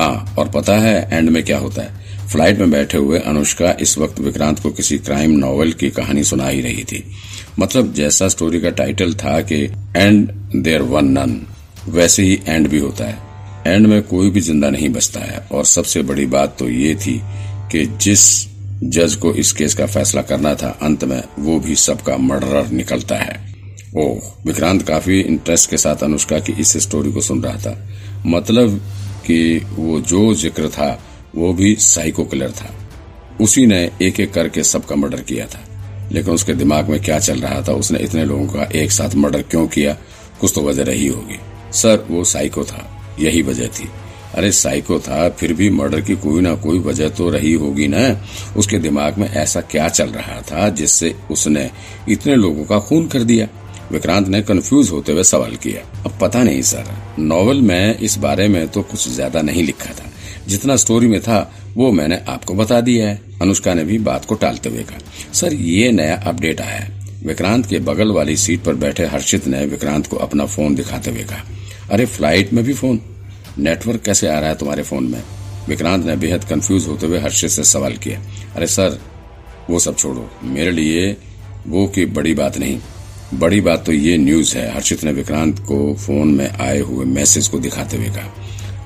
हाँ और पता है एंड में क्या होता है? फ़्लाइट में बैठे हुए अनुष्का इस वक्त विक्रांत को किसी क्राइम नॉवल की कहानी सुना ही रही थी। मतलब जैसा स्टोरी का टाइटल था कि एंड देयर वन नन, वैसे ही एंड भी होता है। एंड में कोई भी ज़िंदा नहीं बचता है। और सबसे बड़ी बात तो ये थी कि जिस जज को इस केस का फैसला करना था, अंत में वो भी सबका मर्डरर निकलता है। ओह, विक्रांत काफ़ी इंटरेस्ट के साथ अनुष्का की इस स्टोरी को सुन रहा था। मतलब कि वो जो ज़िक्र था, वो भी साइको किलर था। उसी ने एक एक करके सबका मर्डर किया था। लेकिन उसके दिमाग में क्या चल रहा था, उसने इतने लोगों का एक साथ मर्डर क्यों किया, कुछ तो वजह रही होगी। सर, वो साइको था। यही वजह थी। अरे, साइको था, फिर भी मर्डर की कोई ना कोई वजह तो रही होगी ना? उसके दिमाग में ऐसा क्या चल रहा था, जिससे उसने इतने लोगों का खून कर दिया? विक्रांत ने कंफ्यूज होते हुए सवाल किया। अब पता नहीं, सर। नॉवल में इस बारे में तो कुछ ज़्यादा नहीं लिखा था। जितना स्टोरी में था, वो मैंने आपको बता दिया है। अनुष्का ने भी बात को टालते हुए कहा। सर, ये नया अपडेट आया है। विक्रांत के बगल वाली सीट पर बैठे हर्षित ने विक्रांत को अपना फ़ोन दिखाते हुए कहा। अरे फ़्लाइट में भी फ़ोन नेटवर्क कैसे आ रहा है तुम्हारे फ़ोन में? विक्रांत ने बेहद कंफ्यूज होते हुए हर्षित से सवाल किया। अरे, सर, वो सब छोड़ो। मेरे लिए वो की बड़ी बात नहीं। बड़ी बात तो ये न्यूज़ है, हर्षित ने विक्रांत को फ़ोन में आए हुए मैसेज को दिखाते हुए कहा।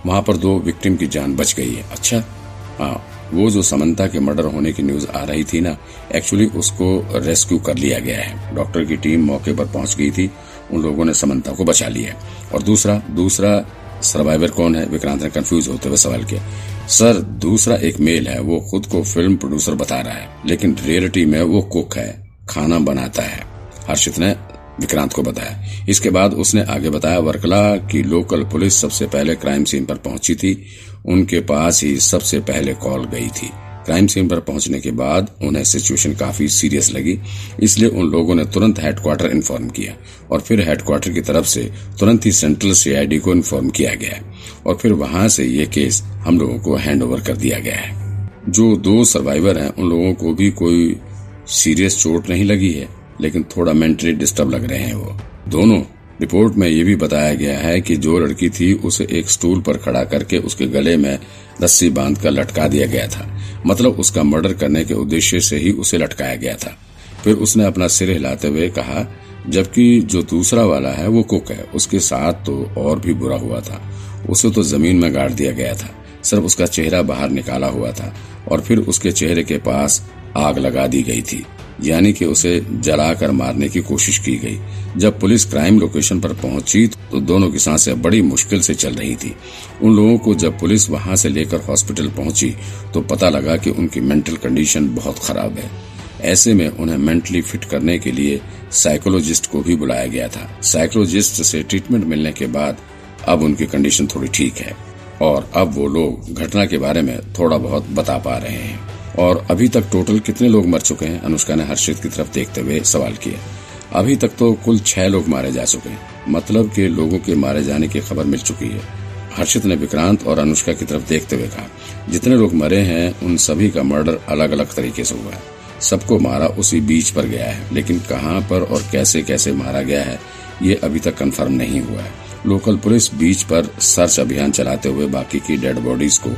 वहाँ पर दो विक्टिम की जान बच गई है। अच्छा हाँ वो जो समंता के मर्डर होने की न्यूज़ आ रही थी ना एक्चुअली उसको रेस्क्यू कर लिया गया है। डॉक्टर की टीम मौके पर पहुँच गई थी, उन लोगों ने समंता को बचा लिया और दूसरा दूसरा सर्वाइवर कौन है? विक्रांत ने कंफ्यूज होते हुए सवाल किया। सर, दूसरा एक मेल है, वो खुद को फ़िल्म प्रोड्यूसर बता रहा है, लेकिन रियलिटी में वो कुक है, खाना बनाता है। हर्षित ने विक्रांत को बताया। इसके बाद उसने आगे बताया, वर्कला की लोकल पुलिस सबसे पहले क्राइम सीन पर पहुँची थी। उनके पास ही सबसे पहले कॉल गई थी। क्राइम सीन पर पहुँचने के बाद उन्हें सिचुएशन काफ़ी सीरियस लगी, इसलिए उन लोगों ने तुरंत हेडक्वार्टर इन्फॉर्म किया और फिर हेडक्वार्टर की तरफ़ से तुरंत ही सेंट्रल सीआईडी को इन्फॉर्म किया गया और फिर वहाँ से ये केस हम लोगों को हैंड ओवर कर दिया गया है। जो दो सर्वाइवर हैं, उन लोगों को भी कोई सीरियस चोट नहीं लगी है। लेकिन थोड़ा मेंटली डिस्टर्ब लग रहे हैं वो। दोनों रिपोर्ट में ये भी बताया गया है कि जो लड़की थी, उसे एक स्टूल पर खड़ा करके उसके गले में रस्सी बाँध कर लटका दिया गया था। मतलब उसका मर्डर करने के उद्देश्य से ही उसे लटकाया गया था। फिर उसने अपना सिर हिलाते हुए कहा, जबकि जो दूसरा वाला है, वो कुक है। उसके साथ तो और भी बुरा हुआ था। उसे तो ज़मीन में गाड़ दिया गया था। सिर्फ़ उसका चेहरा बाहर निकाला हुआ था और फिर उसके चेहरे के पास आग लगा दी गई थी। यानी कि उसे जलाकर मारने की कोशिश की गई। जब पुलिस क्राइम लोकेशन पर पहुँची तो दोनों की साँसें बड़ी मुश्किल से चल रही थी। उन लोगों को जब पुलिस वहाँ से लेकर हॉस्पिटल पहुँची तो पता लगा कि उनकी मेंटल कंडीशन बहुत खराब है। ऐसे में उन्हें मेंटली फिट करने के लिए साइकोलॉजिस्ट को भी बुलाया गया था। साइकोलॉजिस्ट से ट्रीटमेंट मिलने के बाद, अब उनकी कंडीशन थोड़ी ठीक है। और अब वो लोग घटना के बारे में थोड़ा बहुत बता पा रहे हैं। और अभी तक टोटल कितने लोग मर चुके हैं? अनुष्का ने हर्षित की तरफ़ देखते हुए सवाल किया अभी तक तो कुल छह लोग मारे जा चुके हैं। मतलब के लोगों के मारे जाने की खबर मिल चुकी है। हर्षित ने विक्रांत और अनुष्का की तरफ़ देखते हुए कहा, जितने लोग मरे हैं, उन सभी का मर्डर अलग अलग तरीके से हुआ है। सबको मारा उसी बीच पर गया है, लेकिन कहाँ पर और कैसे कैसे मारा गया है, ये अभी तक कंफर्म नहीं हुआ है। लोकल पुलिस बीच पर सर्च अभियान चलाते हुए बाकी की डेड बॉडीज को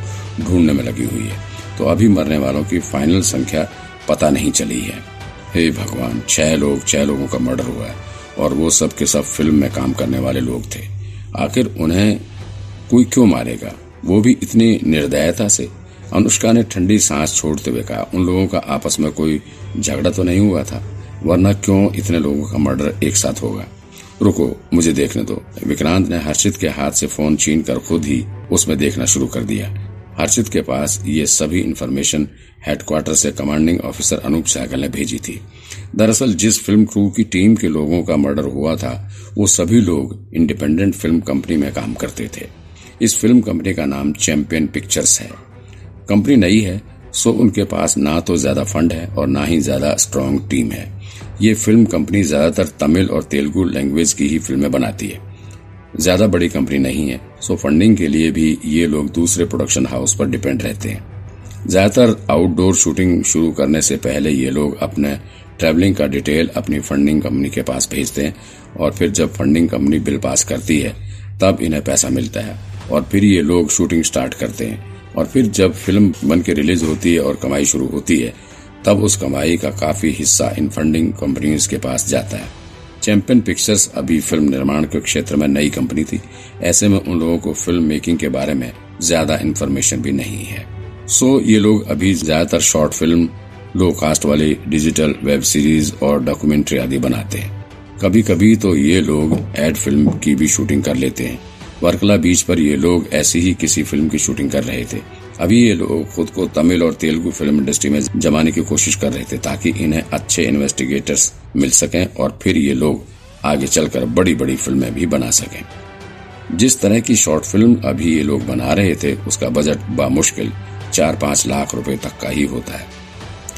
ढूँढने में लगी हुई है। तो अभी मरने वालों की फाइनल संख्या पता नहीं चली है। हे भगवान, छह लोग, छह लोगों का मर्डर हुआ है और वो सब के सब फ़िल्म में काम करने वाले लोग थे। आखिर उन्हें कोई क्यों मारेगा? वो भी इतनी निर्दयता से। अनुष्का ने ठंडी सांस छोड़ते हुए कहा, उन लोगों का आपस में कोई झगड़ा तो नहीं हुआ था, वरना क्यों इतने लोगों का मर्डर एक साथ होगा? रुको, मुझे देखने दो। विक्रांत ने हर्षित के हाथ से फ़ोन छीन कर खुद ही उसमें देखना शुरू कर दिया। हर्षित के पास ये सभी इन्फॉर्मेशन हेडक्वार्टर से कमांडिंग ऑफिसर अनूप सहगल ने भेजी थी। दरअसल जिस फ़िल्म क्रू की टीम के लोगों का मर्डर हुआ था, वो सभी लोग इंडिपेंडेंट फ़िल्म कंपनी में काम करते थे। इस फ़िल्म कंपनी का नाम चैंपियन पिक्चर्स है। कंपनी नई है सो उनके पास ना तो ज़्यादा फंड है और ना ही ज़्यादा स्ट्रांग टीम है। ये फ़िल्म कंपनी ज़्यादातर तमिल और तेलुगु लैंग्वेज की ही फ़िल्में बनाती है। ज़्यादा बड़ी कंपनी नहीं है, सो फंडिंग के लिए भी ये लोग दूसरे प्रोडक्शन हाउस पर डिपेंड रहते हैं। ज़्यादातर आउटडोर शूटिंग शुरू करने से पहले ये लोग अपने ट्रेवलिंग का डिटेल अपनी फंडिंग कंपनी के पास भेजते हैं और फिर जब फंडिंग कंपनी बिल पास करती है, तब इन्हें पैसा मिलता है और फिर ये लोग शूटिंग स्टार्ट करते हैं। और फिर जब फ़िल्म बन के रिलीज़ होती है और कमाई शुरू होती है, तब उस कमाई का काफ़ी हिस्सा इन फंडिंग कंपनियों के पास जाता है। चैंपियन पिक्चर्स अभी फ़िल्म निर्माण के क्षेत्र में नई कंपनी थी। ऐसे में उन लोगों को फ़िल्म मेकिंग के बारे में ज़्यादा इन्फॉर्मेशन भी नहीं है। सो ये लोग अभी ज़्यादातर शॉर्ट फ़िल्म लो कास्ट वाली डिजिटल वेब सीरीज़ और डॉक्यूमेंट्री आदि बनाते हैं। कभी कभी तो ये लोग एड फ़िल्म की भी शूटिंग कर लेते हैं। वर्कला बीच पर ये लोग ऐसी ही किसी फ़िल्म की शूटिंग कर रहे थे। अभी ये लोग खुद को तमिल और तेलुगु फ़िल्म इंडस्ट्री में जमाने की कोशिश कर रहे थे ताकि इन्हें अच्छे इन्वेस्टिगेटर्स मिल सकें और फिर ये लोग आगे चलकर बड़ी बड़ी फ़िल्में भी बना सकें। जिस तरह की शॉर्ट फ़िल्म अभी ये लोग बना रहे थे, उसका बजट बामुश्किल चार पाँच लाख रुपए तक का ही होता है।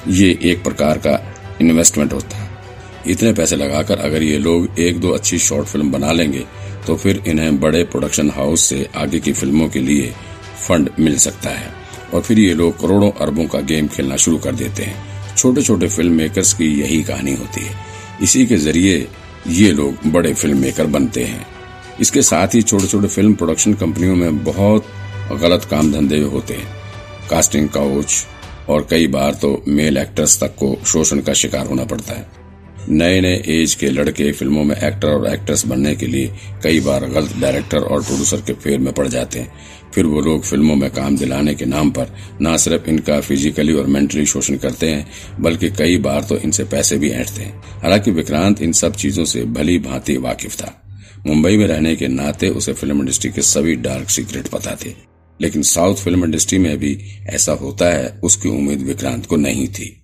ये एक प्रकार का इन्वेस्टमेंट होता है। इतने पैसे लगाकर अगर ये लोग एक दो अच्छी शॉर्ट फ़िल्म बना लेंगे तो फिर इन्हें बड़े प्रोडक्शन हाउस से आगे की फ़िल्मों के लिए फंड मिल सकता है। और फिर ये लोग करोड़ों अरबों का गेम खेलना शुरू कर देते हैं। छोटे छोटे फ़िल्म मेकर्स की यही कहानी होती है। इसी के ज़रिए ये लोग बड़े फ़िल्म मेकर बनते हैं। इसके साथ ही छोटे छोटे फ़िल्म प्रोडक्शन कंपनियों में बहुत गलत काम धंधे होते हैं। कास्टिंग काउच और कई बार तो मेल एक्टर्स तक को शोषण का शिकार होना पड़ता है। नए नए एज के लड़के फ़िल्मों में एक्टर और एक्ट्रेस बनने के लिए कई बार गलत डायरेक्टर और प्रोड्यूसर के फेर में पड़ जाते हैं। फिर वो लोग फ़िल्मों में काम दिलाने के नाम पर न सिर्फ़ इनका फिजिकली और मेंटली शोषण करते हैं, बल्कि कई बार तो इनसे पैसे भी ऐंठते हैं। हालाँकि विक्रांत इन सब चीज़ों से भली भांति वाकिफ था। मुंबई में रहने के नाते उसे फ़िल्म इंडस्ट्री के सभी डार्क सीक्रेट पता थे। लेकिन साउथ फ़िल्म इंडस्ट्री में भी ऐसा होता है, उसकी उम्मीद विक्रांत को नहीं थी।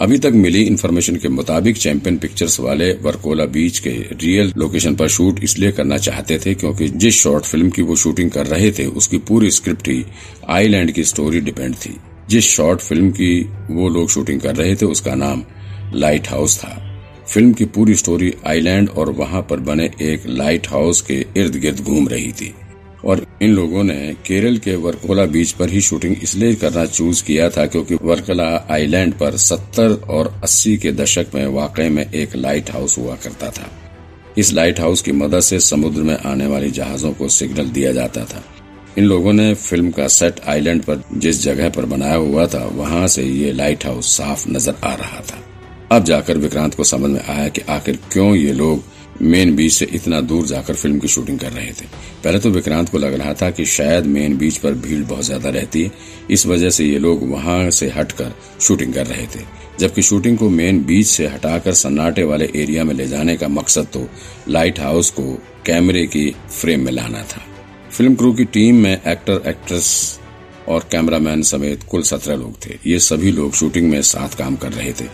अभी तक मिली इन्फॉर्मेशन के मुताबिक चैंपियन पिक्चर्स वाले वर्कोला बीच के रियल लोकेशन पर शूट इसलिए करना चाहते थे क्योंकि जिस शॉर्ट फ़िल्म की वो शूटिंग कर रहे थे, उसकी पूरी स्क्रिप्ट ही आईलैंड की स्टोरी डिपेंड थी। जिस शॉर्ट फ़िल्म की वो लोग शूटिंग कर रहे थे, उसका नाम लाइट हाउस था। फ़िल्म की पूरी स्टोरी आईलैंड और वहाँ पर बने एक लाइट हाउस के इर्द गिर्द घूम रही थी। और इन लोगों ने केरल के वर्कोला बीच पर ही शूटिंग इसलिए करना चूज़ किया था क्योंकि वर्कला आइलैंड पर 70 और 80 के दशक में वाकई में एक लाइट हाउस हुआ करता था। इस लाइट हाउस की मदद से समुद्र में आने वाली जहाजों को सिग्नल दिया जाता था। इन लोगों ने फ़िल्म का सेट आइलैंड पर जिस जगह पर बनाया हुआ था, वहाँ से ये लाइट हाउस साफ़ नज़र आ रहा था। अब जाकर विक्रांत को समझ में आया कि आखिर क्यों ये लोग मेन बीच से इतना दूर जाकर फ़िल्म की शूटिंग कर रहे थे। पहले तो विक्रांत को लग रहा था कि शायद मेन बीच पर भीड़ बहुत ज़्यादा रहती है। इस वजह से ये लोग वहाँ से हटकर शूटिंग कर रहे थे। जबकि शूटिंग को मेन बीच से हटाकर सन्नाटे वाले एरिया में ले जाने का मकसद तो लाइट हाउस को कैमरे की फ्रेम में लाना था। फ़िल्म क्रू की टीम में एक्टर, एक्ट्रेस और कैमरामैन समेत कुल सत्रह लोग थे। ये सभी लोग शूटिंग में साथ काम कर रहे थे।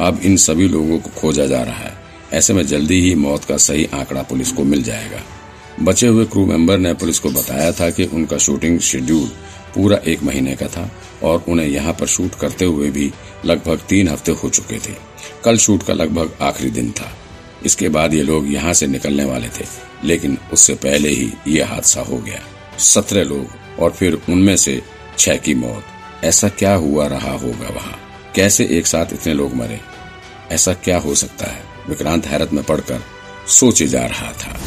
अब इन सभी लोगों को खोजा जा रहा है। ऐसे में जल्दी ही मौत का सही आंकड़ा पुलिस को मिल जाएगा। बचे हुए क्रू मेंबर ने पुलिस को बताया था कि उनका शूटिंग शेड्यूल पूरा एक महीने का था और उन्हें यहाँ पर शूट करते हुए भी लगभग तीन हफ़्ते हो चुके थे। कल शूट का लगभग आखिरी दिन था। इसके बाद ये लोग यहाँ से निकलने वाले थे, लेकिन उससे पहले ही ये हादसा हो गया। सत्रह लोग और फिर उनमें से छह की मौत। ऐसा क्या हुआ रहा होगा वहाँ? कैसे एक साथ इतने लोग मरे? ऐसा क्या हो सकता है? विक्रांत हैरत में पड़कर सोचे जा रहा था।